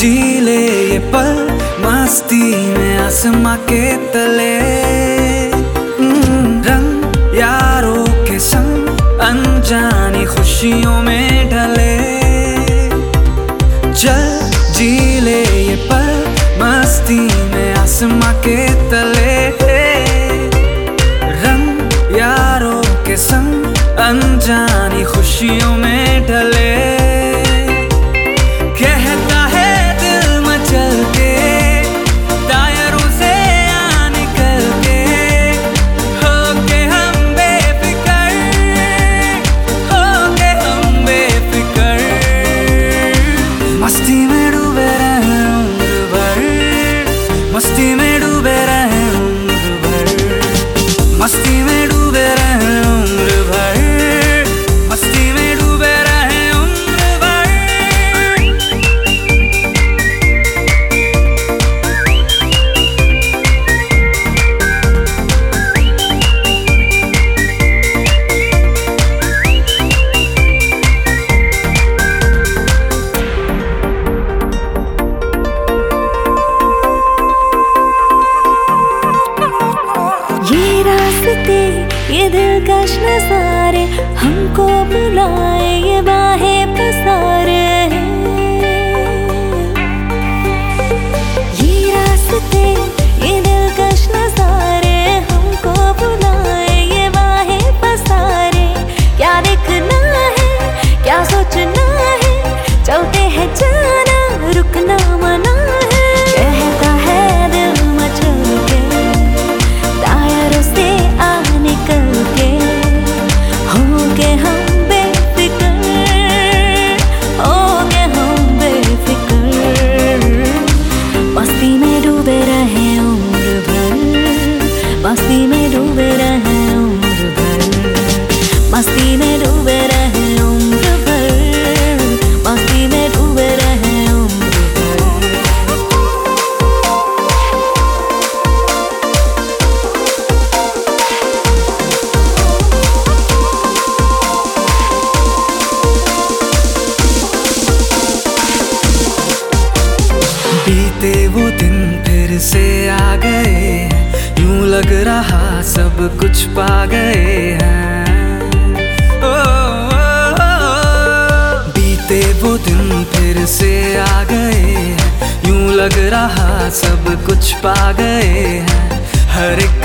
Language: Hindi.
जी ले ये पल मस्ती में आसमा के तले। हम्म, रंग यारों के संग अनजानी खुशियों में ढले। चल जी ले ये पल मस्ती में आसमा के तले। रंग यारों के संग अनजानी खुशियों में ढले। ডুবে ये दिलकश सारे हमको बुलाए। गए यूँ लग रहा सब कुछ पा गए हैं। ओ, ओ, ओ, बीते वो दिन फिर से आ गए यूँ लग रहा सब कुछ पा गए हैं। हर एक